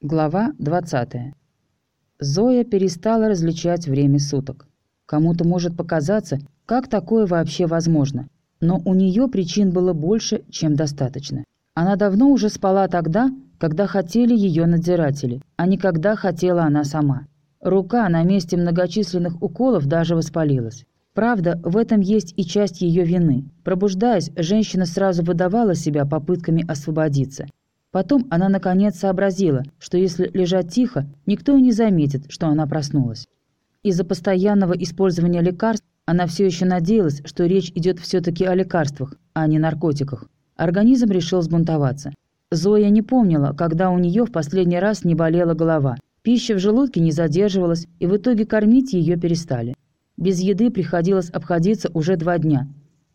Глава 20. Зоя перестала различать время суток. Кому-то может показаться, как такое вообще возможно. Но у нее причин было больше, чем достаточно. Она давно уже спала тогда, когда хотели ее надзиратели, а не когда хотела она сама. Рука на месте многочисленных уколов даже воспалилась. Правда, в этом есть и часть ее вины. Пробуждаясь, женщина сразу выдавала себя попытками освободиться. Потом она наконец сообразила, что если лежать тихо, никто и не заметит, что она проснулась. Из-за постоянного использования лекарств она все еще надеялась, что речь идет все-таки о лекарствах, а не наркотиках. Организм решил сбунтоваться. Зоя не помнила, когда у нее в последний раз не болела голова. Пища в желудке не задерживалась, и в итоге кормить ее перестали. Без еды приходилось обходиться уже два дня.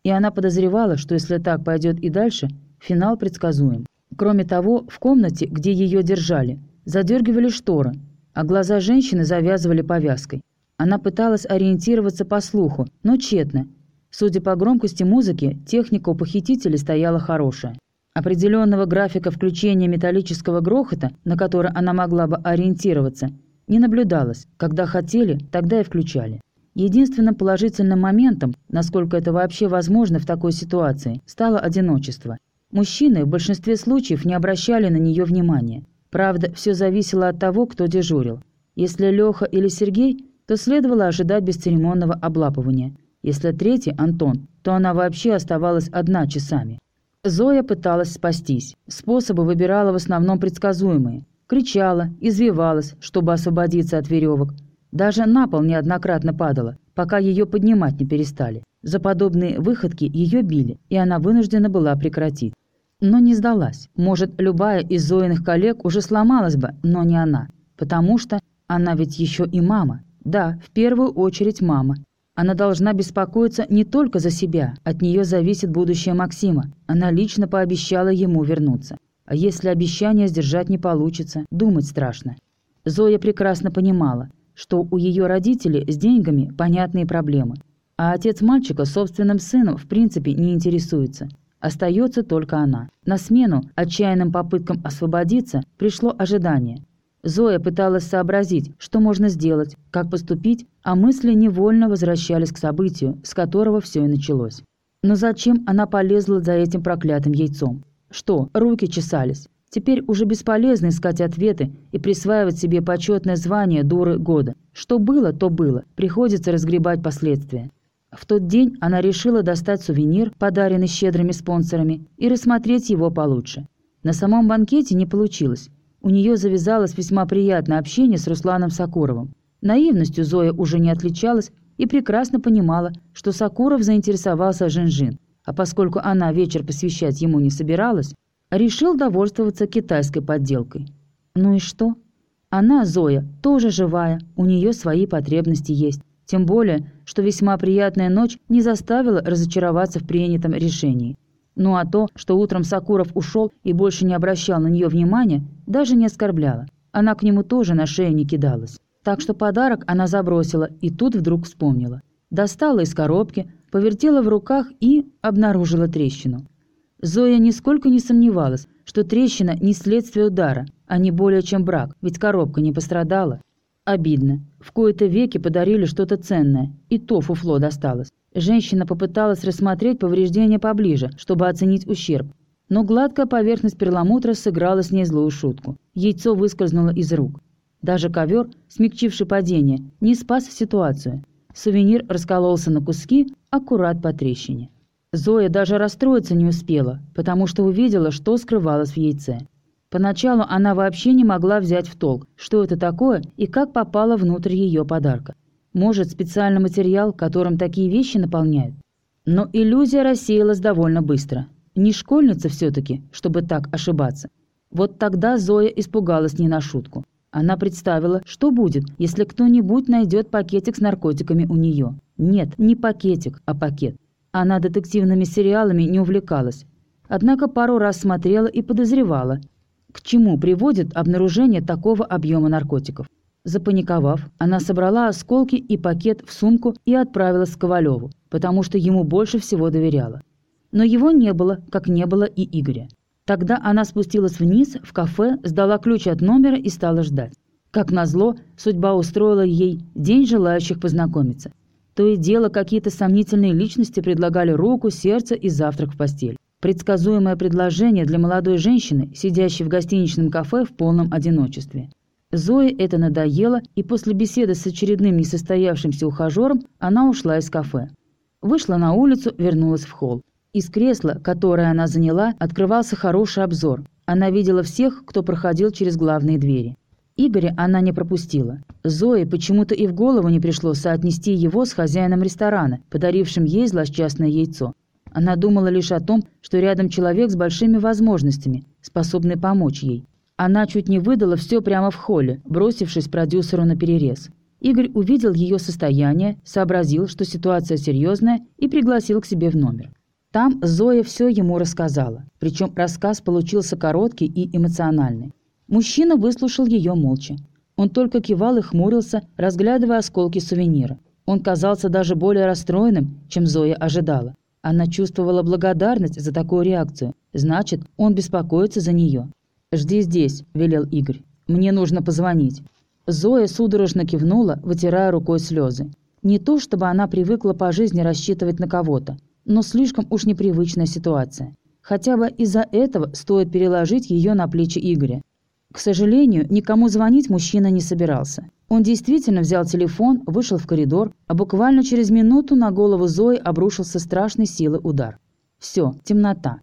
И она подозревала, что если так пойдет и дальше, финал предсказуем. Кроме того, в комнате, где ее держали, задергивали шторы, а глаза женщины завязывали повязкой. Она пыталась ориентироваться по слуху, но тщетно. Судя по громкости музыки, техника у похитителей стояла хорошая. Определенного графика включения металлического грохота, на который она могла бы ориентироваться, не наблюдалось. Когда хотели, тогда и включали. Единственным положительным моментом, насколько это вообще возможно в такой ситуации, стало одиночество. Мужчины в большинстве случаев не обращали на нее внимания. Правда, все зависело от того, кто дежурил. Если Леха или Сергей, то следовало ожидать бесцеремонного облапывания. Если третий, Антон, то она вообще оставалась одна часами. Зоя пыталась спастись. Способы выбирала в основном предсказуемые. Кричала, извивалась, чтобы освободиться от веревок, даже на пол неоднократно падала, пока ее поднимать не перестали. За подобные выходки ее били, и она вынуждена была прекратить. Но не сдалась. Может, любая из Зоиных коллег уже сломалась бы, но не она. Потому что она ведь еще и мама. Да, в первую очередь мама. Она должна беспокоиться не только за себя, от нее зависит будущее Максима. Она лично пообещала ему вернуться. А если обещание сдержать не получится, думать страшно. Зоя прекрасно понимала – что у ее родителей с деньгами понятные проблемы, а отец мальчика собственным сыном в принципе не интересуется. Остается только она. На смену отчаянным попыткам освободиться пришло ожидание. Зоя пыталась сообразить, что можно сделать, как поступить, а мысли невольно возвращались к событию, с которого все и началось. Но зачем она полезла за этим проклятым яйцом? Что, руки чесались? Теперь уже бесполезно искать ответы и присваивать себе почетное звание дуры года. Что было, то было. Приходится разгребать последствия. В тот день она решила достать сувенир, подаренный щедрыми спонсорами, и рассмотреть его получше. На самом банкете не получилось. У нее завязалось весьма приятное общение с Русланом Сакуровым. Наивностью Зоя уже не отличалась и прекрасно понимала, что Сакуров заинтересовался Жинжин. А поскольку она вечер посвящать ему не собиралась, решил довольствоваться китайской подделкой. Ну и что? Она, Зоя, тоже живая, у нее свои потребности есть. Тем более, что весьма приятная ночь не заставила разочароваться в принятом решении. Ну а то, что утром Сакуров ушел и больше не обращал на нее внимания, даже не оскорбляло. Она к нему тоже на шею не кидалась. Так что подарок она забросила и тут вдруг вспомнила. Достала из коробки, повертела в руках и обнаружила трещину. Зоя нисколько не сомневалась, что трещина не следствие удара, а не более чем брак, ведь коробка не пострадала. Обидно. В кои-то веки подарили что-то ценное, и то фуфло досталось. Женщина попыталась рассмотреть повреждения поближе, чтобы оценить ущерб. Но гладкая поверхность перламутра сыграла с ней злую шутку. Яйцо выскользнуло из рук. Даже ковер, смягчивший падение, не спас ситуацию. Сувенир раскололся на куски, аккурат по трещине. Зоя даже расстроиться не успела, потому что увидела, что скрывалось в яйце. Поначалу она вообще не могла взять в толк, что это такое и как попало внутрь ее подарка. Может, специальный материал, которым такие вещи наполняют? Но иллюзия рассеялась довольно быстро. Не школьница все-таки, чтобы так ошибаться. Вот тогда Зоя испугалась не на шутку. Она представила, что будет, если кто-нибудь найдет пакетик с наркотиками у нее. Нет, не пакетик, а пакет. Она детективными сериалами не увлекалась, однако пару раз смотрела и подозревала, к чему приводит обнаружение такого объема наркотиков. Запаниковав, она собрала осколки и пакет в сумку и отправилась к Ковалеву, потому что ему больше всего доверяла. Но его не было, как не было и Игоря. Тогда она спустилась вниз, в кафе, сдала ключ от номера и стала ждать. Как назло, судьба устроила ей день желающих познакомиться. То и дело, какие-то сомнительные личности предлагали руку, сердце и завтрак в постель. Предсказуемое предложение для молодой женщины, сидящей в гостиничном кафе в полном одиночестве. Зое это надоело, и после беседы с очередным несостоявшимся ухажером она ушла из кафе. Вышла на улицу, вернулась в холл. Из кресла, которое она заняла, открывался хороший обзор. Она видела всех, кто проходил через главные двери. Игоря она не пропустила. Зое почему-то и в голову не пришло соотнести его с хозяином ресторана, подарившим ей злосчастное яйцо. Она думала лишь о том, что рядом человек с большими возможностями, способный помочь ей. Она чуть не выдала все прямо в холле, бросившись продюсеру на перерез. Игорь увидел ее состояние, сообразил, что ситуация серьезная, и пригласил к себе в номер. Там Зоя все ему рассказала, причем рассказ получился короткий и эмоциональный. Мужчина выслушал ее молча. Он только кивал и хмурился, разглядывая осколки сувенира. Он казался даже более расстроенным, чем Зоя ожидала. Она чувствовала благодарность за такую реакцию. Значит, он беспокоится за нее. «Жди здесь», – велел Игорь. «Мне нужно позвонить». Зоя судорожно кивнула, вытирая рукой слезы. Не то, чтобы она привыкла по жизни рассчитывать на кого-то, но слишком уж непривычная ситуация. Хотя бы из-за этого стоит переложить ее на плечи Игоря. К сожалению, никому звонить мужчина не собирался. Он действительно взял телефон, вышел в коридор, а буквально через минуту на голову Зои обрушился страшной силы удар. Все, темнота.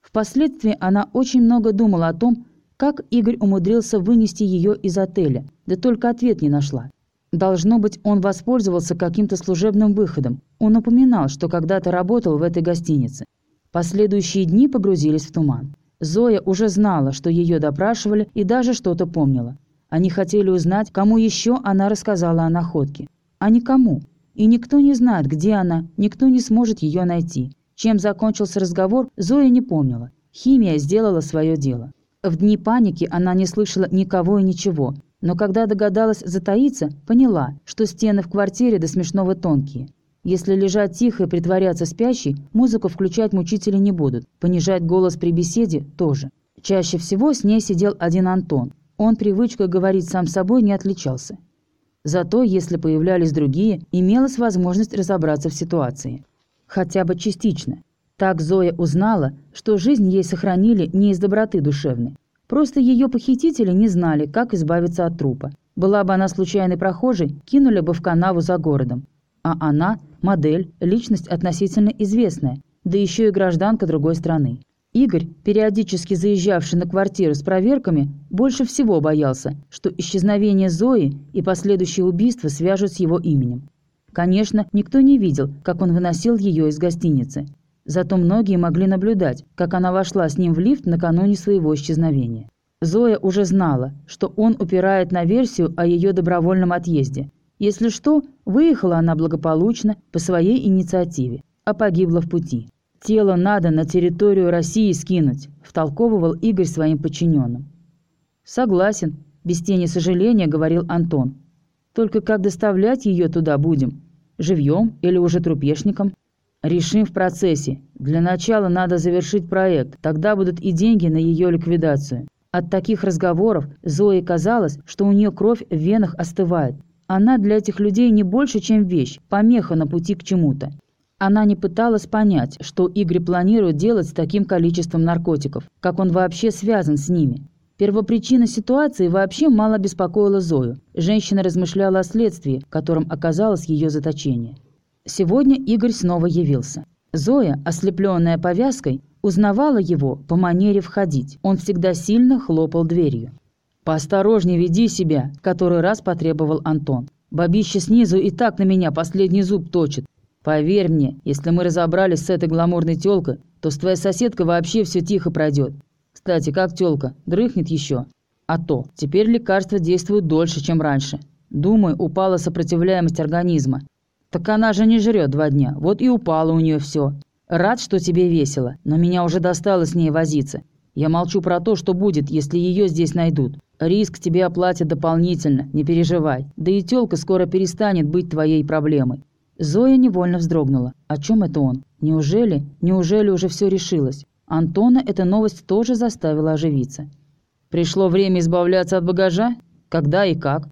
Впоследствии она очень много думала о том, как Игорь умудрился вынести ее из отеля, да только ответ не нашла. Должно быть, он воспользовался каким-то служебным выходом. Он упоминал, что когда-то работал в этой гостинице. Последующие дни погрузились в туман. Зоя уже знала, что ее допрашивали и даже что-то помнила. Они хотели узнать, кому еще она рассказала о находке. А никому. И никто не знает, где она, никто не сможет ее найти. Чем закончился разговор, Зоя не помнила. Химия сделала свое дело. В дни паники она не слышала никого и ничего, но когда догадалась затаиться, поняла, что стены в квартире до смешного тонкие. Если лежать тихо и притворяться спящей, музыку включать мучители не будут, понижать голос при беседе тоже. Чаще всего с ней сидел один Антон. Он привычкой говорить сам собой не отличался. Зато, если появлялись другие, имелась возможность разобраться в ситуации. Хотя бы частично. Так Зоя узнала, что жизнь ей сохранили не из доброты душевной. Просто ее похитители не знали, как избавиться от трупа. Была бы она случайной прохожей, кинули бы в канаву за городом. А она – модель, личность относительно известная, да еще и гражданка другой страны. Игорь, периодически заезжавший на квартиру с проверками, больше всего боялся, что исчезновение Зои и последующее убийство свяжут с его именем. Конечно, никто не видел, как он выносил ее из гостиницы. Зато многие могли наблюдать, как она вошла с ним в лифт накануне своего исчезновения. Зоя уже знала, что он упирает на версию о ее добровольном отъезде, если что, выехала она благополучно по своей инициативе, а погибла в пути. «Тело надо на территорию России скинуть», – втолковывал Игорь своим подчиненным. «Согласен», – без тени сожаления говорил Антон. «Только как доставлять ее туда будем? Живьем или уже трупешником?» «Решим в процессе. Для начала надо завершить проект, тогда будут и деньги на ее ликвидацию». От таких разговоров Зое казалось, что у нее кровь в венах остывает, она для этих людей не больше, чем вещь, помеха на пути к чему-то. Она не пыталась понять, что Игорь планирует делать с таким количеством наркотиков, как он вообще связан с ними. Первопричина ситуации вообще мало беспокоила Зою. Женщина размышляла о следствии, которым оказалось ее заточение. Сегодня Игорь снова явился. Зоя, ослепленная повязкой, узнавала его по манере входить. Он всегда сильно хлопал дверью. «Поосторожнее веди себя», – который раз потребовал Антон. «Бабище снизу и так на меня последний зуб точит. Поверь мне, если мы разобрались с этой гламурной тёлкой, то с твоей соседкой вообще все тихо пройдет. Кстати, как тёлка, дрыхнет еще? А то, теперь лекарства действуют дольше, чем раньше. Думаю, упала сопротивляемость организма. Так она же не жрет два дня, вот и упало у нее все. Рад, что тебе весело, но меня уже достало с ней возиться. Я молчу про то, что будет, если ее здесь найдут. Риск тебе оплатят дополнительно, не переживай. Да и тёлка скоро перестанет быть твоей проблемой». Зоя невольно вздрогнула. О чем это он? Неужели, неужели уже все решилось? Антона эта новость тоже заставила оживиться. «Пришло время избавляться от багажа? Когда и как?»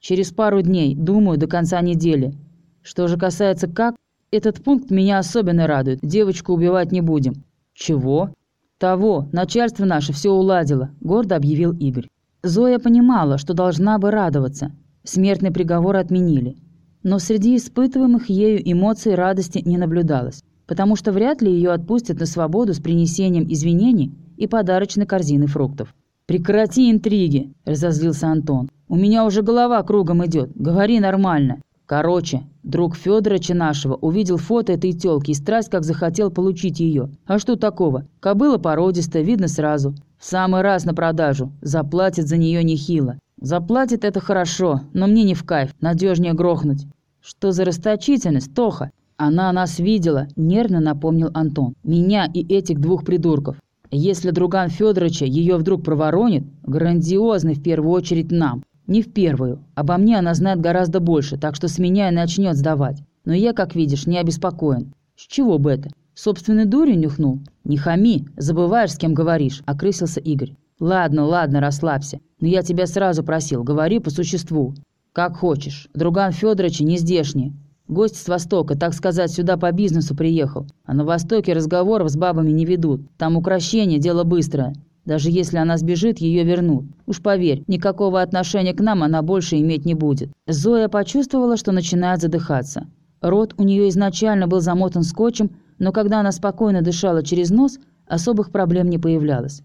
«Через пару дней, думаю, до конца недели. Что же касается как, этот пункт меня особенно радует. Девочку убивать не будем». «Чего?» «Того, начальство наше все уладило», – гордо объявил Игорь. Зоя понимала, что должна бы радоваться. Смертный приговор отменили. Но среди испытываемых ею эмоций радости не наблюдалось, потому что вряд ли ее отпустят на свободу с принесением извинений и подарочной корзины фруктов. «Прекрати интриги!» – разозлился Антон. «У меня уже голова кругом идет. Говори нормально». Короче, друг Федоровича нашего увидел фото этой тёлки и страсть как захотел получить ее. А что такого? Кобыла породистая, видно сразу. В самый раз на продажу. Заплатит за нее нехило. Заплатит это хорошо, но мне не в кайф. Надежнее грохнуть. Что за расточительность, Тоха? Она нас видела, нервно напомнил Антон. Меня и этих двух придурков. Если друган Федоровича ее вдруг проворонит, грандиозный в первую очередь нам. Не в первую. Обо мне она знает гораздо больше, так что с меня и начнет сдавать. Но я, как видишь, не обеспокоен. С чего бы это? Собственной дурью нюхнул? Не хами, забываешь, с кем говоришь, окрысился Игорь. Ладно, ладно, расслабься. Но я тебя сразу просил, говори по существу. Как хочешь. Друган Федоровича не здешний. Гость с Востока, так сказать, сюда по бизнесу приехал. А на Востоке разговоров с бабами не ведут. Там украшение, дело быстрое. Даже если она сбежит, ее вернут. Уж поверь, никакого отношения к нам она больше иметь не будет. Зоя почувствовала, что начинает задыхаться. Рот у нее изначально был замотан скотчем, но когда она спокойно дышала через нос, особых проблем не появлялось.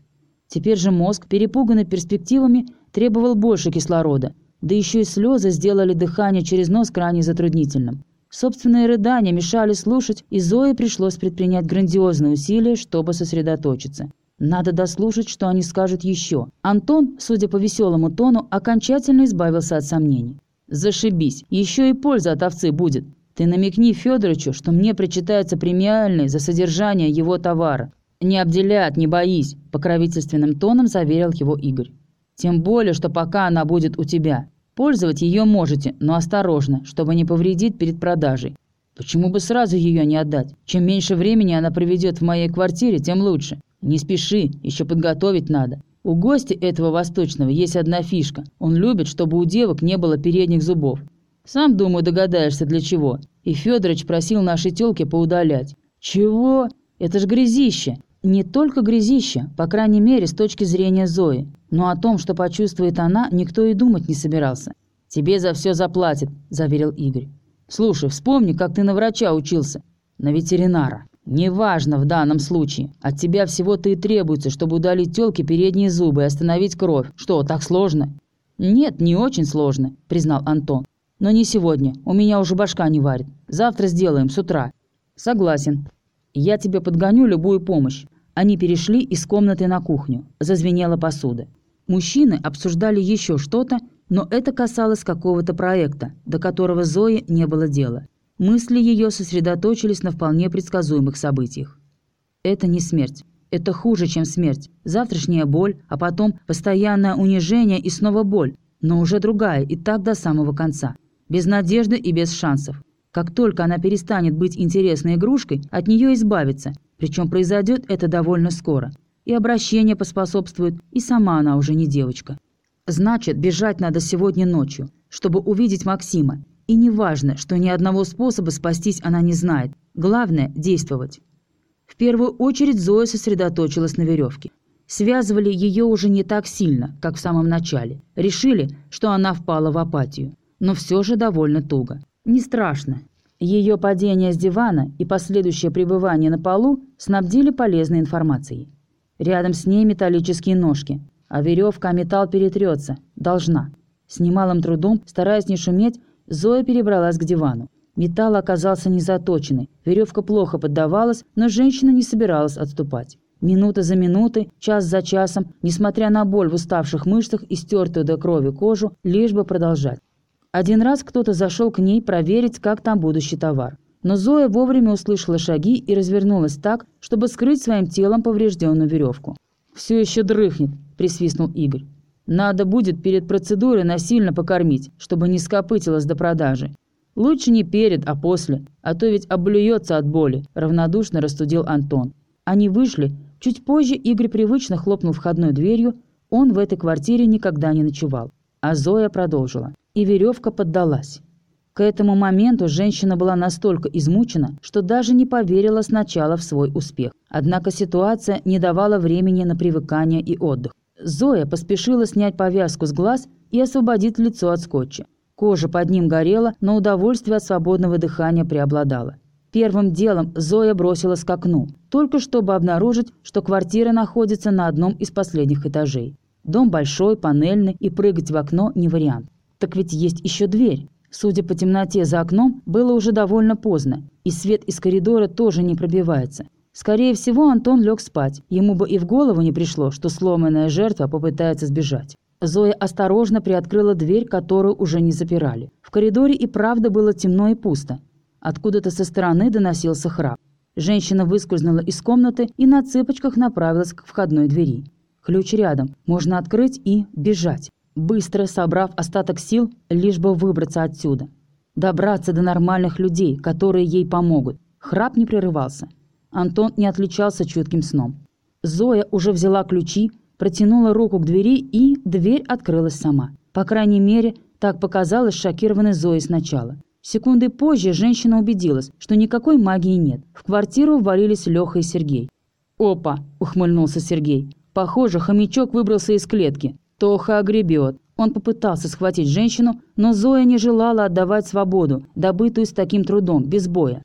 Теперь же мозг, перепуганный перспективами, требовал больше кислорода. Да еще и слезы сделали дыхание через нос крайне затруднительным. Собственные рыдания мешали слушать, и Зое пришлось предпринять грандиозные усилия, чтобы сосредоточиться. Надо дослушать, что они скажут еще. Антон, судя по веселому тону, окончательно избавился от сомнений. «Зашибись, еще и польза от овцы будет. Ты намекни Федоровичу, что мне причитается премиальный за содержание его товара. Не обделят, не боись», – покровительственным тоном заверил его Игорь. «Тем более, что пока она будет у тебя. Пользовать ее можете, но осторожно, чтобы не повредить перед продажей. Почему бы сразу ее не отдать? Чем меньше времени она проведет в моей квартире, тем лучше. «Не спеши, еще подготовить надо. У гостя этого восточного есть одна фишка. Он любит, чтобы у девок не было передних зубов. Сам, думаю, догадаешься, для чего. И Федорович просил нашей тёлке поудалять». «Чего? Это ж грязище!» Не только грязище, по крайней мере, с точки зрения Зои. Но о том, что почувствует она, никто и думать не собирался. «Тебе за все заплатит», – заверил Игорь. «Слушай, вспомни, как ты на врача учился. На ветеринара». «Неважно в данном случае. От тебя всего-то и требуется, чтобы удалить тёлке передние зубы и остановить кровь. Что, так сложно?» «Нет, не очень сложно», – признал Антон. «Но не сегодня. У меня уже башка не варит. Завтра сделаем, с утра». «Согласен. Я тебе подгоню любую помощь». Они перешли из комнаты на кухню. Зазвенела посуда. Мужчины обсуждали еще что-то, но это касалось какого-то проекта, до которого Зои не было дела. Мысли ее сосредоточились на вполне предсказуемых событиях. Это не смерть. Это хуже, чем смерть. Завтрашняя боль, а потом постоянное унижение и снова боль. Но уже другая, и так до самого конца. Без надежды и без шансов. Как только она перестанет быть интересной игрушкой, от нее избавиться. Причем произойдет это довольно скоро. И обращение поспособствует, и сама она уже не девочка. Значит, бежать надо сегодня ночью, чтобы увидеть Максима и не важно, что ни одного способа спастись она не знает. Главное – действовать. В первую очередь Зоя сосредоточилась на веревке. Связывали ее уже не так сильно, как в самом начале. Решили, что она впала в апатию. Но все же довольно туго. Не страшно. Ее падение с дивана и последующее пребывание на полу снабдили полезной информацией. Рядом с ней металлические ножки, а веревка о металл перетрется. Должна. С немалым трудом, стараясь не шуметь, Зоя перебралась к дивану. Металл оказался незаточенный, веревка плохо поддавалась, но женщина не собиралась отступать. Минута за минутой, час за часом, несмотря на боль в уставших мышцах и стертую до крови кожу, лишь бы продолжать. Один раз кто-то зашел к ней проверить, как там будущий товар. Но Зоя вовремя услышала шаги и развернулась так, чтобы скрыть своим телом поврежденную веревку. «Все еще дрыхнет», – присвистнул Игорь. Надо будет перед процедурой насильно покормить, чтобы не скопытилось до продажи. Лучше не перед, а после, а то ведь облюется от боли», – равнодушно растудил Антон. Они вышли, Чуть позже Игорь привычно хлопнул входной дверью, он в этой квартире никогда не ночевал. А Зоя продолжила. И веревка поддалась. К этому моменту женщина была настолько измучена, что даже не поверила сначала в свой успех. Однако ситуация не давала времени на привыкание и отдых. Зоя поспешила снять повязку с глаз и освободить лицо от скотча. Кожа под ним горела, но удовольствие от свободного дыхания преобладало. Первым делом Зоя бросилась к окну, только чтобы обнаружить, что квартира находится на одном из последних этажей. Дом большой, панельный, и прыгать в окно не вариант. Так ведь есть еще дверь. Судя по темноте за окном, было уже довольно поздно, и свет из коридора тоже не пробивается. Скорее всего, Антон лег спать. Ему бы и в голову не пришло, что сломанная жертва попытается сбежать. Зоя осторожно приоткрыла дверь, которую уже не запирали. В коридоре и правда было темно и пусто. Откуда-то со стороны доносился храп. Женщина выскользнула из комнаты и на цыпочках направилась к входной двери. Ключ рядом. Можно открыть и бежать. Быстро собрав остаток сил, лишь бы выбраться отсюда. Добраться до нормальных людей, которые ей помогут. Храп не прерывался. Антон не отличался чутким сном. Зоя уже взяла ключи, протянула руку к двери, и дверь открылась сама. По крайней мере, так показалось шокированной Зое сначала. Секунды позже женщина убедилась, что никакой магии нет. В квартиру ввалились Леха и Сергей. «Опа!» – ухмыльнулся Сергей. «Похоже, хомячок выбрался из клетки. Тоха огребет». Он попытался схватить женщину, но Зоя не желала отдавать свободу, добытую с таким трудом, без боя.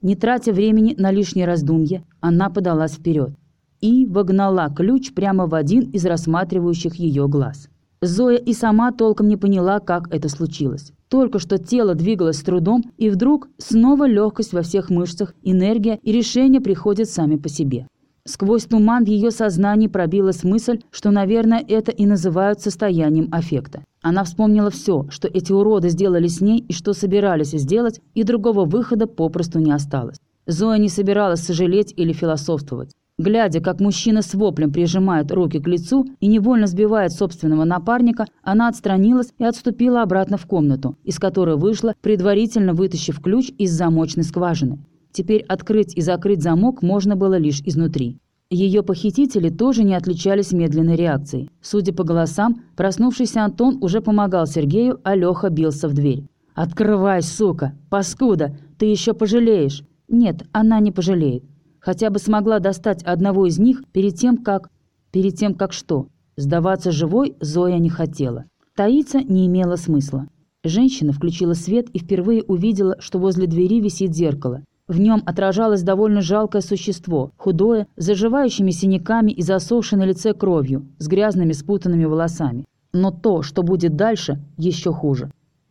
Не тратя времени на лишние раздумья, она подалась вперед и вогнала ключ прямо в один из рассматривающих ее глаз. Зоя и сама толком не поняла, как это случилось. Только что тело двигалось с трудом, и вдруг снова легкость во всех мышцах, энергия и решения приходят сами по себе. Сквозь туман в ее сознании пробилась мысль, что, наверное, это и называют состоянием аффекта. Она вспомнила все, что эти уроды сделали с ней и что собирались сделать, и другого выхода попросту не осталось. Зоя не собиралась сожалеть или философствовать. Глядя, как мужчина с воплем прижимает руки к лицу и невольно сбивает собственного напарника, она отстранилась и отступила обратно в комнату, из которой вышла, предварительно вытащив ключ из замочной скважины. Теперь открыть и закрыть замок можно было лишь изнутри. Ее похитители тоже не отличались медленной реакцией. Судя по голосам, проснувшийся Антон уже помогал Сергею, а Леха бился в дверь. «Открывай, сука! Паскуда! Ты еще пожалеешь!» Нет, она не пожалеет. Хотя бы смогла достать одного из них перед тем, как... Перед тем, как что? Сдаваться живой Зоя не хотела. Таиться не имело смысла. Женщина включила свет и впервые увидела, что возле двери висит зеркало. В нем отражалось довольно жалкое существо, худое, с заживающими синяками и засохшей на лице кровью, с грязными спутанными волосами. Но то, что будет дальше, еще хуже.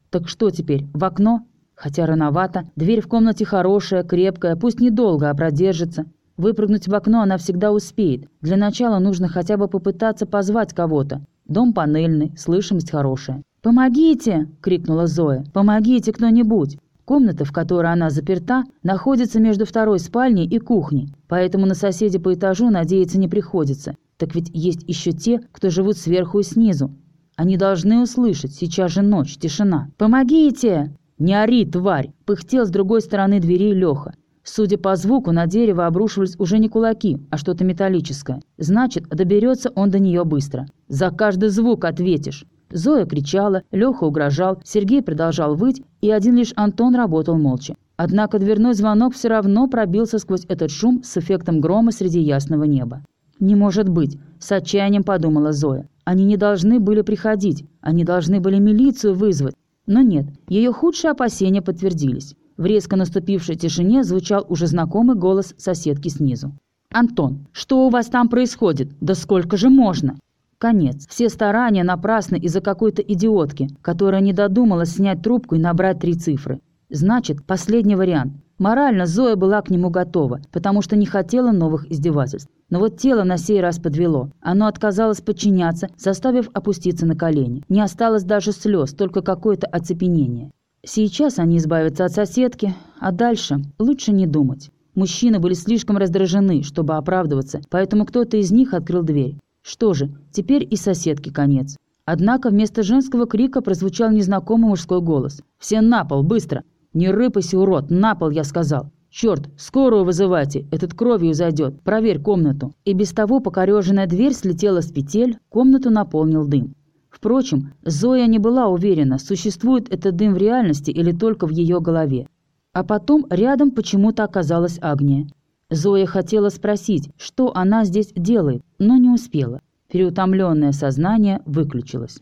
Так что теперь, в окно? Хотя рановато, дверь в комнате хорошая, крепкая, пусть недолго, а продержится. Выпрыгнуть в окно она всегда успеет. Для начала нужно хотя бы попытаться позвать кого-то. Дом панельный, слышимость хорошая. «Помогите!» – крикнула Зоя. «Помогите кто-нибудь!» Комната, в которой она заперта, находится между второй спальней и кухней, поэтому на соседей по этажу надеяться не приходится. Так ведь есть еще те, кто живут сверху и снизу. Они должны услышать, сейчас же ночь, тишина. «Помогите!» «Не ори, тварь!» – пыхтел с другой стороны двери Леха. Судя по звуку, на дерево обрушивались уже не кулаки, а что-то металлическое. Значит, доберется он до нее быстро. «За каждый звук ответишь!» Зоя кричала, Леха угрожал, Сергей продолжал выть, и один лишь Антон работал молча. Однако дверной звонок все равно пробился сквозь этот шум с эффектом грома среди ясного неба. «Не может быть!» – с отчаянием подумала Зоя. «Они не должны были приходить, они должны были милицию вызвать. Но нет, ее худшие опасения подтвердились. В резко наступившей тишине звучал уже знакомый голос соседки снизу. «Антон, что у вас там происходит? Да сколько же можно?» Конец. Все старания напрасны из-за какой-то идиотки, которая не додумалась снять трубку и набрать три цифры. Значит, последний вариант. Морально Зоя была к нему готова, потому что не хотела новых издевательств. Но вот тело на сей раз подвело. Оно отказалось подчиняться, заставив опуститься на колени. Не осталось даже слез, только какое-то оцепенение. Сейчас они избавятся от соседки, а дальше лучше не думать. Мужчины были слишком раздражены, чтобы оправдываться, поэтому кто-то из них открыл дверь. Что же, теперь и соседке конец. Однако вместо женского крика прозвучал незнакомый мужской голос. «Все на пол, быстро!» «Не рыпайся, урод! На пол, я сказал!» «Черт, скорую вызывайте, этот кровью зайдет, проверь комнату». И без того покореженная дверь слетела с петель, комнату наполнил дым. Впрочем, Зоя не была уверена, существует этот дым в реальности или только в ее голове. А потом рядом почему-то оказалась Агния. Зоя хотела спросить, что она здесь делает, но не успела. Переутомленное сознание выключилось.